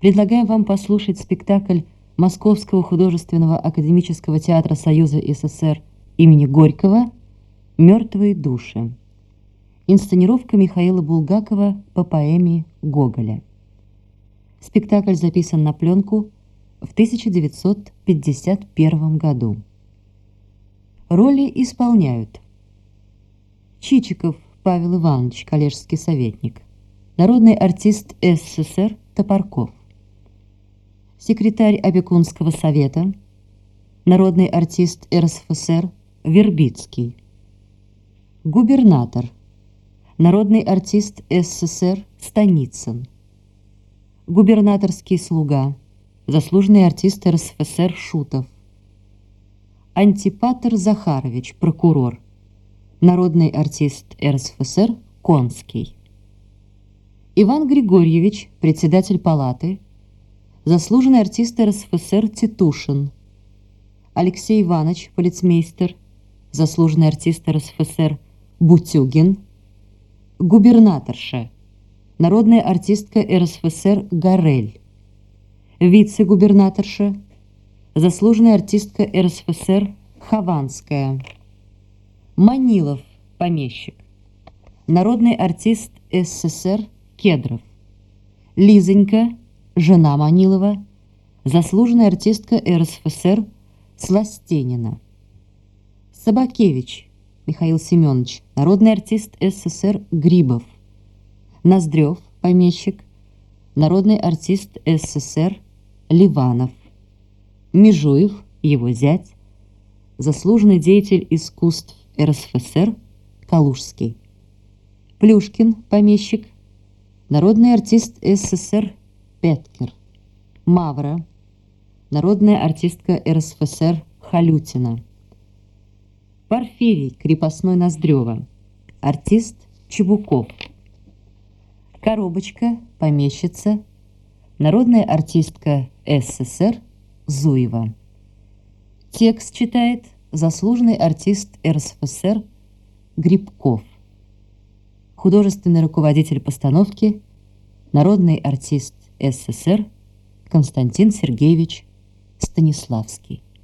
предлагаем вам послушать спектакль Московского художественного академического театра Союза СССР имени Горького «Мертвые души». Инсценировка Михаила Булгакова по поэме Гоголя. Спектакль записан на пленку в 1951 году. Роли исполняют Чичиков Павел Иванович, коллежский советник, народный артист СССР Топорков, секретарь опекунского совета, народный артист РСФСР Вербицкий, губернатор, народный артист СССР Станицын, губернаторский слуга, заслуженный артист РСФСР Шутов, Антипатр Захарович, прокурор, народный артист РСФСР Конский, Иван Григорьевич, председатель палаты, заслуженный артист РСФСР Титушин, Алексей Иванович, полицмейстер, заслуженный артист РСФСР Бутюгин, губернаторша, народная артистка РСФСР Гарель, вице-губернаторша, заслуженная артистка РСФСР Хованская, Манилов, помещик, народный артист СССР Кедров, Лизонька, жена Манилова, заслуженная артистка РСФСР Сластенина, Собакевич Михаил Семенович, народный артист СССР Грибов, Ноздрев, помещик, народный артист СССР Ливанов, Межуев, его зять, заслуженный деятель искусств РСФСР Калужский, Плюшкин, помещик, народный артист СССР Петкер, Мавра, народная артистка РСФСР Халютина, Порфирий, крепостной Ноздрева, артист Чебуков, Коробочка, помещица, народная артистка СССР Зуева. Текст читает заслуженный артист РСФСР Грибков. Художественный руководитель постановки, народный артист СССР Константин Сергеевич Станиславский.